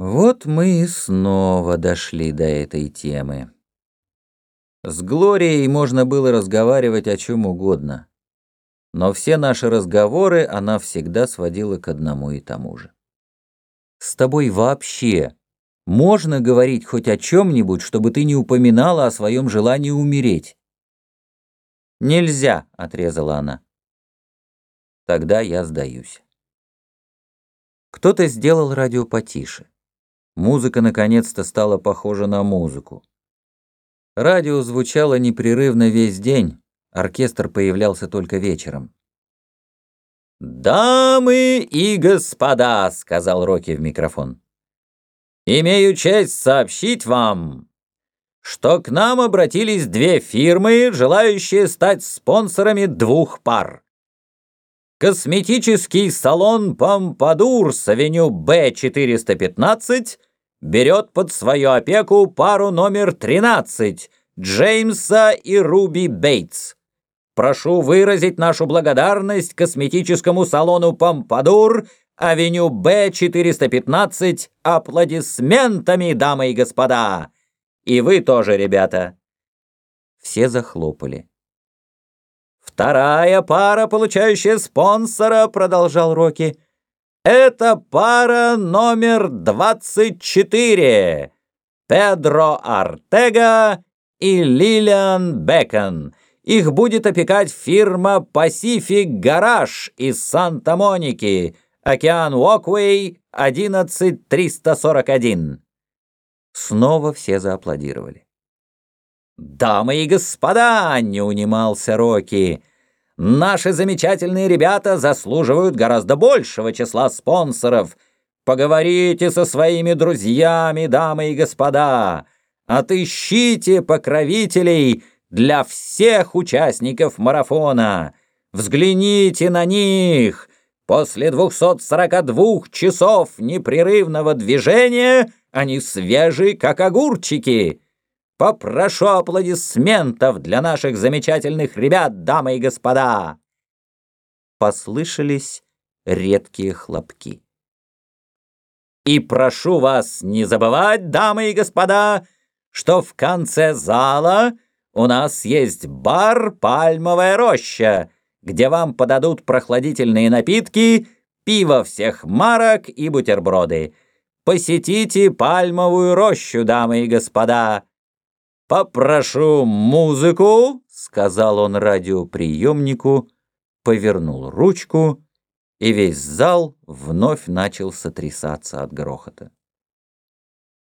Вот мы и снова дошли до этой темы. С Глорией можно было разговаривать о чем угодно, но все наши разговоры она всегда сводила к одному и тому же. «С тобой вообще можно говорить хоть о чем-нибудь, чтобы ты не упоминала о своем желании умереть?» «Нельзя», — отрезала она. «Тогда я сдаюсь». Кто-то сделал радио потише. Музыка наконец-то стала похожа на музыку. Радио звучало непрерывно весь день, оркестр появлялся только вечером. «Дамы и господа», — сказал Рокки в микрофон, — «имею честь сообщить вам, что к нам обратились две фирмы, желающие стать спонсорами двух пар. Косметический салон «Помпадур» с авеню Б-415 берет под свою опеку пару номер 13 Джеймса и Руби Бейтс. Прошу выразить нашу благодарность косметическому салону «Помпадур», авеню Б-415, аплодисментами, дамы и господа. И вы тоже, ребята. Все захлопали. Вторая пара, получающая спонсора, продолжал Рокки, — это пара номер 24. Педро Артега и Лилиан Бекон. Их будет опекать фирма Pacific Garage из Санта-Моники, Океан Уоквей, 11341. Снова все зааплодировали. «Дамы и господа!» — не унимался Рокки. Наши замечательные ребята заслуживают гораздо большего числа спонсоров. Поговорите со своими друзьями, дамы и господа. Отыщите покровителей для всех участников марафона. Взгляните на них. После 242 часов непрерывного движения они свежи, как огурчики. Попрошу аплодисментов для наших замечательных ребят, дамы и господа!» Послышались редкие хлопки. «И прошу вас не забывать, дамы и господа, что в конце зала у нас есть бар «Пальмовая роща», где вам подадут прохладительные напитки, пиво всех марок и бутерброды. Посетите «Пальмовую рощу», дамы и господа!» «Попрошу музыку», — сказал он радиоприемнику, повернул ручку, и весь зал вновь начал сотрясаться от грохота.